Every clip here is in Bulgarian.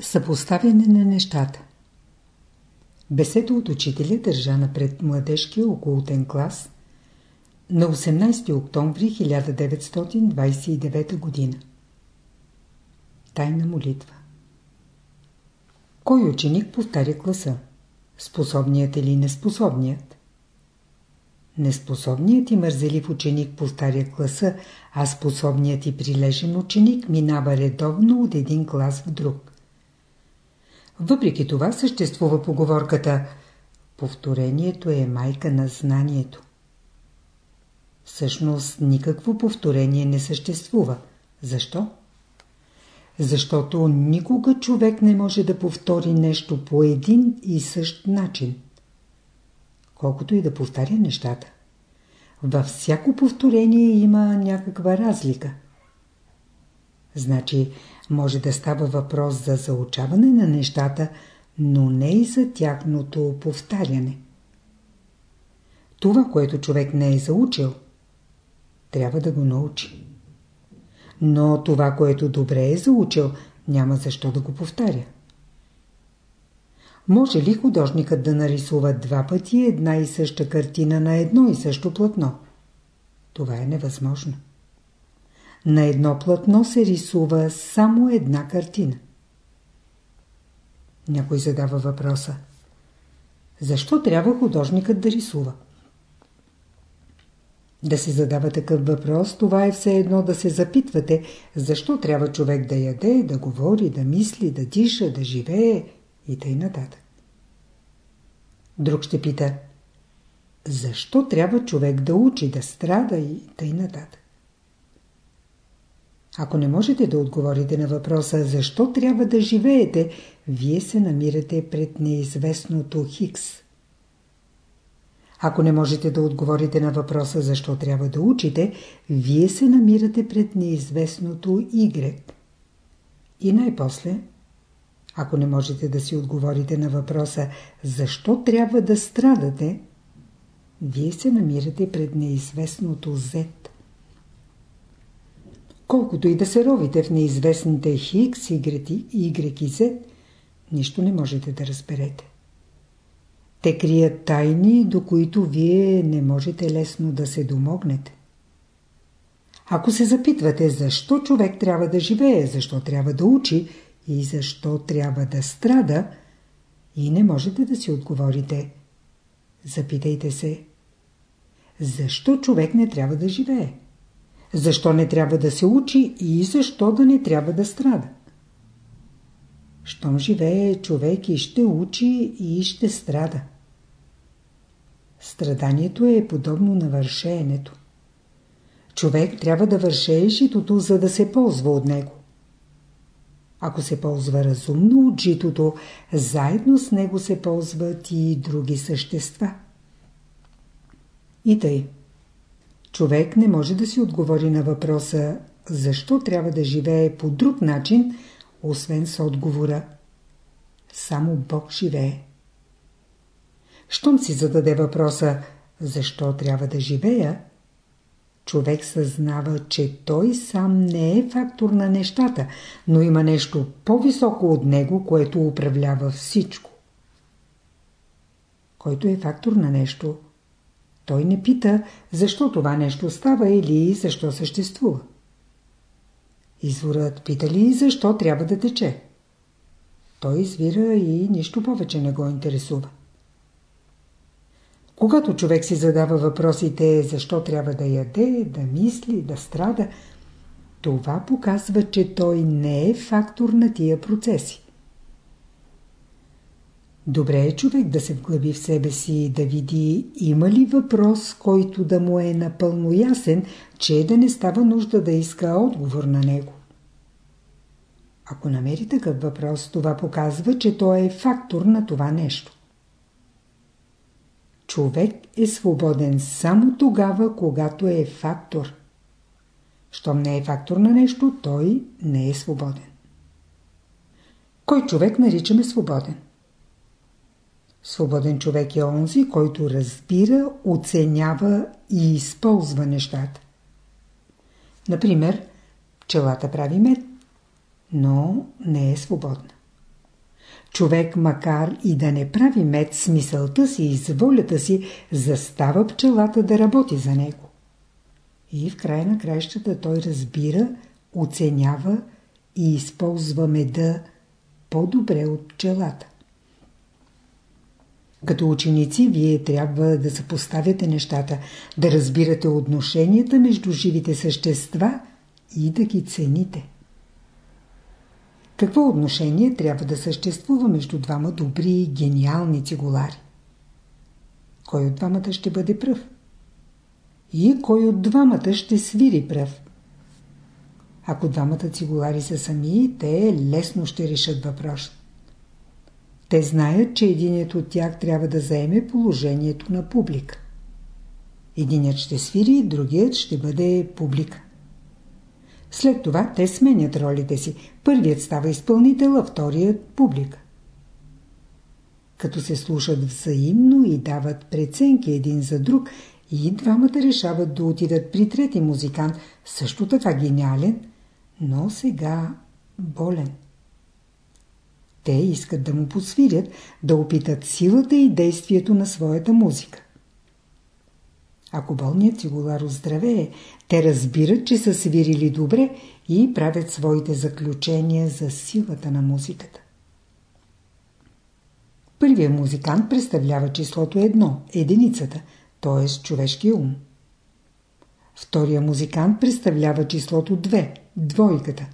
Съпоставяне на нещата Беседа от учителя държа напред младежкия околотен клас на 18 октомври 1929 г. Тайна молитва Кой ученик повтаря класа? Способният или неспособният? Неспособният и мързелив ученик повтаря класа, а способният и прилежен ученик минава редовно от един клас в друг. Въпреки това съществува поговорката «Повторението е майка на знанието». Всъщност никакво повторение не съществува. Защо? Защото никога човек не може да повтори нещо по един и същ начин. Колкото и да повтаря нещата. Във всяко повторение има някаква разлика. Значи, може да става въпрос за заучаване на нещата, но не и за тяхното повтаряне. Това, което човек не е заучил, трябва да го научи. Но това, което добре е заучил, няма защо да го повтаря. Може ли художникът да нарисува два пъти една и съща картина на едно и също платно? Това е невъзможно. На едно платно се рисува само една картина. Някой задава въпроса. Защо трябва художникът да рисува? Да се задава такъв въпрос, това е все едно да се запитвате, защо трябва човек да яде, да говори, да мисли, да диша, да живее и тъй нататък. Друг ще пита, защо трябва човек да учи, да страда и тъй нататък. Ако не можете да отговорите на въпроса защо трябва да живеете, вие се намирате пред неизвестното Хикс. Ако не можете да отговорите на въпроса защо трябва да учите, вие се намирате пред неизвестното Y. И най-после, ако не можете да си отговорите на въпроса защо трябва да страдате, вие се намирате пред неизвестното Z. Колкото и да се ровите в неизвестните Хикс, Y и Z, нищо не можете да разберете. Те крият тайни, до които вие не можете лесно да се домогнете. Ако се запитвате защо човек трябва да живее, защо трябва да учи и защо трябва да страда, и не можете да си отговорите, запитайте се, защо човек не трябва да живее? Защо не трябва да се учи и защо да не трябва да страда? Щом живее човек и ще учи и ще страда. Страданието е подобно на вършеенето. Човек трябва да вършее житото, за да се ползва от него. Ако се ползва разумно от житото, заедно с него се ползват и други същества. И тъй. Човек не може да си отговори на въпроса защо трябва да живее по друг начин, освен с отговора. Само Бог живее. Щом си зададе въпроса защо трябва да живея, човек съзнава, че той сам не е фактор на нещата, но има нещо по-високо от него, което управлява всичко. Който е фактор на нещо, той не пита защо това нещо става или защо съществува. Изворът пита ли защо трябва да тече? Той извира и нищо повече не го интересува. Когато човек си задава въпросите защо трябва да яде, да мисли, да страда, това показва, че той не е фактор на тия процеси. Добре е човек да се вглъби в себе си и да види има ли въпрос, който да му е напълно ясен, че да не става нужда да иска отговор на него. Ако намери такъв въпрос, това показва, че той е фактор на това нещо. Човек е свободен само тогава, когато е фактор. Щом не е фактор на нещо, той не е свободен. Кой човек наричаме свободен? Свободен човек е онзи, който разбира, оценява и използва нещата. Например, пчелата прави мед, но не е свободна. човек макар и да не прави мед с мисълта си и с волята си, застава пчелата да работи за него. И в края на краищата той разбира, оценява и използва меда по-добре от пчелата. Като ученици, вие трябва да съпоставяте нещата, да разбирате отношенията между живите същества и да ги цените. Какво отношение трябва да съществува между двама добри и гениални цигулари? Кой от двамата ще бъде пръв? И кой от двамата ще свири пръв? Ако двамата цигулари са сами, те лесно ще решат въпрос. Те знаят, че единият от тях трябва да заеме положението на публика. Единият ще свири, другият ще бъде публика. След това те сменят ролите си. Първият става изпълнител, а вторият – публика. Като се слушат взаимно и дават преценки един за друг, и двамата решават да отидат при трети музикант, също така гениален, но сега болен. Те искат да му посвирят, да опитат силата и действието на своята музика. Ако болният цигулар оздравее, те разбират, че са свирили добре и правят своите заключения за силата на музиката. Първият музикант представлява числото едно, единицата, т.е. човешкия ум. Втория музикант представлява числото 2, двойката,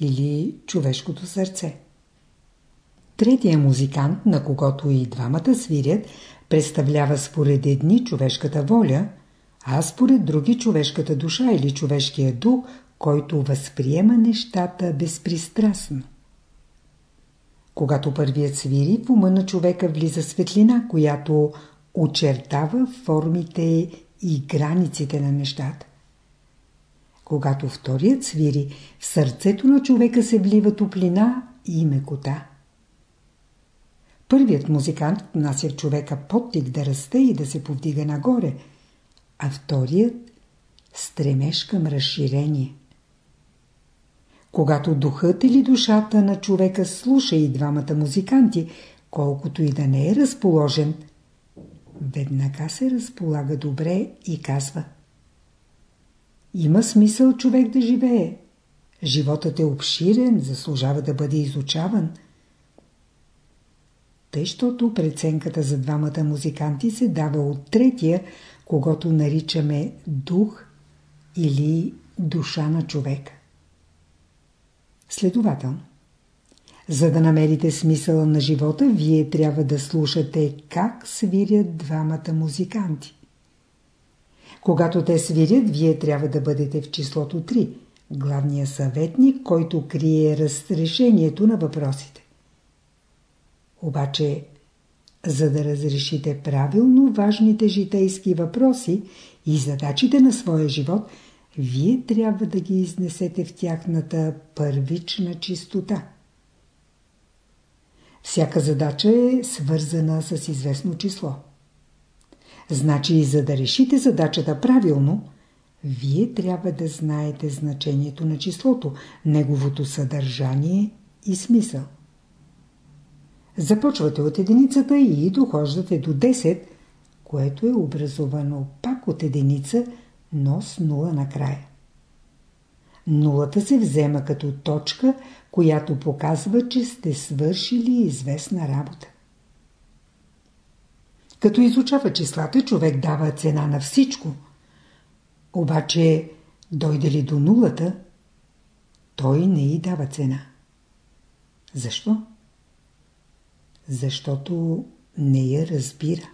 или човешкото сърце. Третия музикант, на когото и двамата свирят, представлява според едни човешката воля, а според други човешката душа или човешкия дух, който възприема нещата безпристрастно. Когато първият свири, в ума на човека влиза светлина, която очертава формите и границите на нещата. Когато вторият свири, в сърцето на човека се влива топлина и мекота. Първият музикант внася в човека подтик да расте и да се повдига нагоре, а вторият – стремеж към разширение. Когато духът или душата на човека слуша и двамата музиканти, колкото и да не е разположен, веднага се разполага добре и казва Има смисъл човек да живее. Животът е обширен, заслужава да бъде изучаван – тъй, преценката за двамата музиканти се дава от третия, когато наричаме дух или душа на човека. Следователно, за да намерите смисъла на живота, вие трябва да слушате как свирят двамата музиканти. Когато те свирят, вие трябва да бъдете в числото 3, главния съветник, който крие разрешението на въпросите. Обаче, за да разрешите правилно важните житейски въпроси и задачите на своя живот, вие трябва да ги изнесете в тяхната първична чистота. Всяка задача е свързана с известно число. Значи, за да решите задачата правилно, вие трябва да знаете значението на числото, неговото съдържание и смисъл. Започвате от единицата и дохождате до 10, което е образовано пак от единица, но с нула накрая. Нулата се взема като точка, която показва, че сте свършили известна работа. Като изучава числата, човек дава цена на всичко. Обаче, дойде ли до нулата, той не й дава цена. Защо? Защото не я разбира.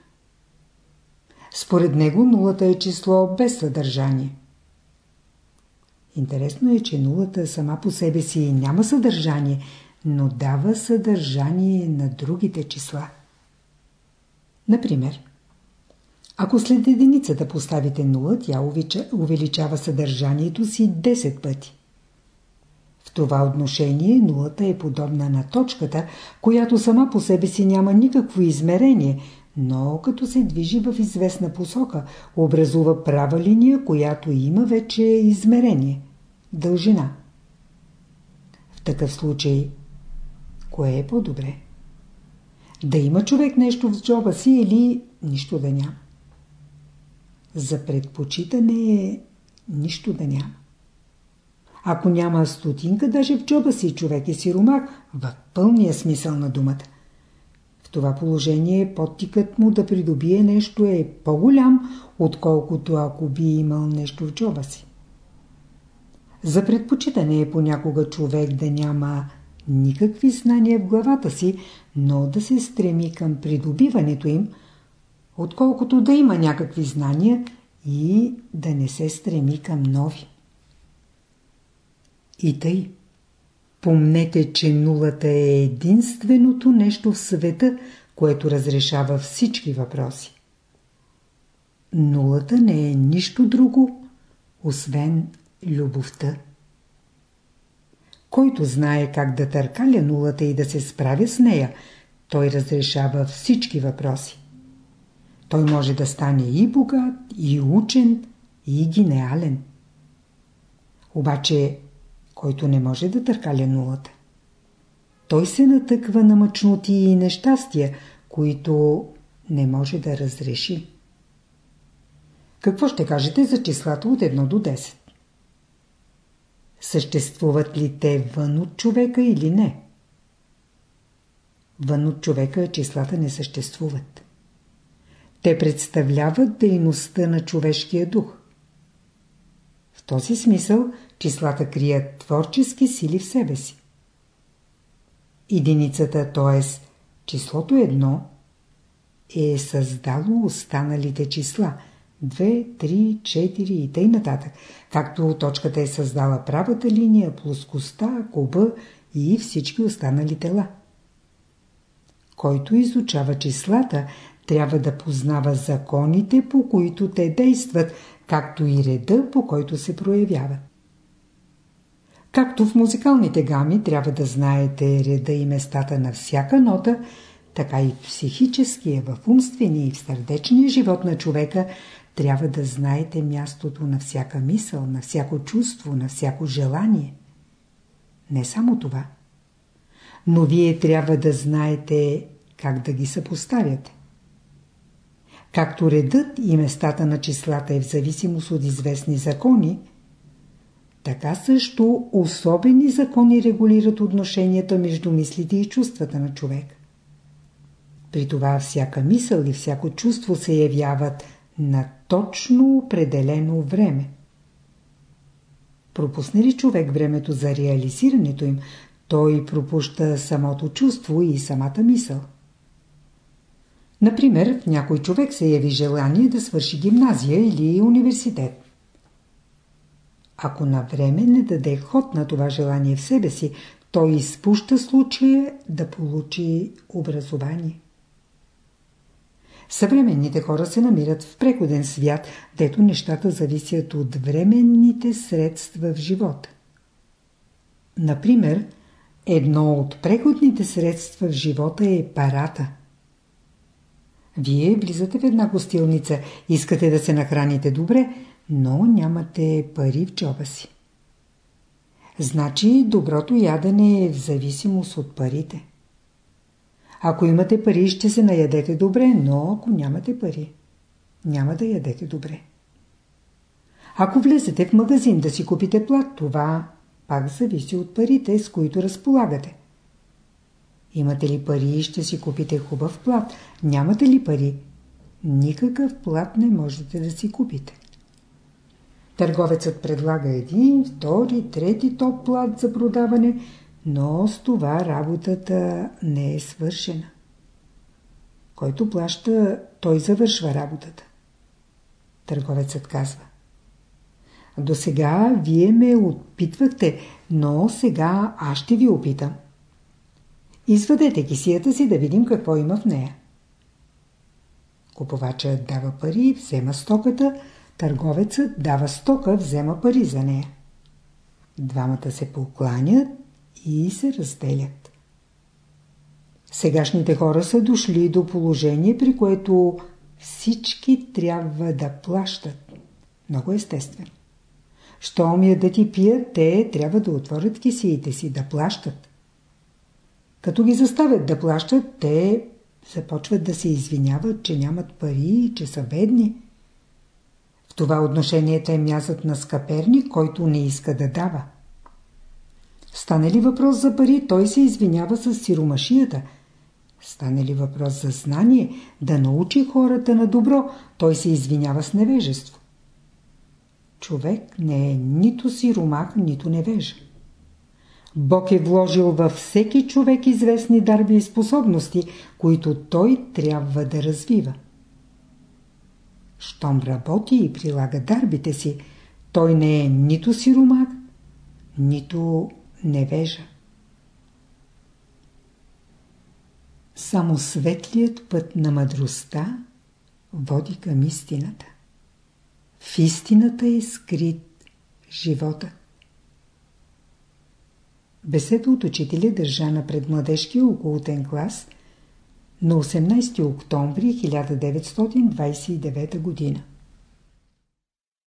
Според него нулата е число без съдържание. Интересно е, че нулата сама по себе си няма съдържание, но дава съдържание на другите числа. Например, ако след единицата поставите нула, тя увеличава съдържанието си 10 пъти това отношение нулата е подобна на точката, която сама по себе си няма никакво измерение, но като се движи в известна посока, образува права линия, която има вече измерение – дължина. В такъв случай, кое е по-добре? да има човек нещо в джоба си или нищо да няма. За предпочитане е нищо да няма. Ако няма стотинка даже в джоба си, човек е сиромак в пълния смисъл на думата. В това положение подтикът му да придобие нещо е по-голям, отколкото ако би имал нещо в джоба си. За предпочитане е понякога човек да няма никакви знания в главата си, но да се стреми към придобиването им, отколкото да има някакви знания и да не се стреми към нови. И тъй. Помнете, че нулата е единственото нещо в света, което разрешава всички въпроси. Нулата не е нищо друго, освен любовта. Който знае как да търкаля нулата и да се справя с нея, той разрешава всички въпроси. Той може да стане и богат, и учен, и гениален. Обаче, който не може да търкаля нулата, той се натъква на мъчноти и нещастия, които не може да разреши. Какво ще кажете за числата от 1 до 10? Съществуват ли те вън от човека или не? Вън от човека числата не съществуват. Те представляват дейността на човешкия дух. В този смисъл числата крият творчески сили в себе си. Единицата, т.е. числото едно, е създало останалите числа – 2, 3, 4 и тъй нататък, както точката е създала правата линия, плоскостта, куба и всички останали тела. Който изучава числата, трябва да познава законите, по които те действат, както и реда, по който се проявяват. Както в музикалните гами трябва да знаете реда и местата на всяка нота, така и в психическия, в умствения и в сърдечния живот на човека трябва да знаете мястото на всяка мисъл, на всяко чувство, на всяко желание. Не само това. Но вие трябва да знаете как да ги съпоставяте. Както редът и местата на числата е в зависимост от известни закони, така също особени закони регулират отношенията между мислите и чувствата на човек. При това всяка мисъл и всяко чувство се явяват на точно определено време. Пропусне ли човек времето за реализирането им, той пропуща самото чувство и самата мисъл. Например, в някой човек се яви желание да свърши гимназия или университет. Ако на време не даде ход на това желание в себе си, той изпуща случая да получи образование. Съвременните хора се намират в преходен свят, дето нещата зависят от временните средства в живота. Например, едно от преходните средства в живота е парата. Вие влизате в една гостилница, искате да се нахраните добре, но нямате пари в джоба си. Значи доброто ядене е в зависимост от парите. Ако имате пари, ще се наядете добре, но ако нямате пари, няма да ядете добре. Ако влезете в магазин да си купите плат, това пак зависи от парите, с които разполагате. Имате ли пари, ще си купите хубав плат. Нямате ли пари, никакъв плат не можете да си купите. Търговецът предлага един, втори, трети топ плат за продаване – но с това работата не е свършена. Който плаща, той завършва работата. Търговецът казва. До сега вие ме опитвахте, но сега аз ще ви опитам. Извадете кисията си да видим какво има в нея. Купувачът дава пари, взема стоката, търговецът дава стока, взема пари за нея. Двамата се покланят и се разделят. Сегашните хора са дошли до положение, при което всички трябва да плащат. Много естествено. Щом я да ти пият, те трябва да отворят кисиите си, да плащат. Като ги заставят да плащат, те започват да се извиняват, че нямат пари, че са бедни. В това отношение те мязат на скъперник, който не иска да дава. Стане ли въпрос за пари, той се извинява с сиромашията. Стане ли въпрос за знание, да научи хората на добро, той се извинява с невежество. Човек не е нито сиромах, нито невежа. Бог е вложил във всеки човек известни дарби и способности, които той трябва да развива. Щом работи и прилага дарбите си, той не е нито сиромак, нито невежа. Само светлият път на мъдростта води към истината. В истината е скрит живота. Беседа от учителя държана пред младежкия околотен клас на 18 октомври 1929 година.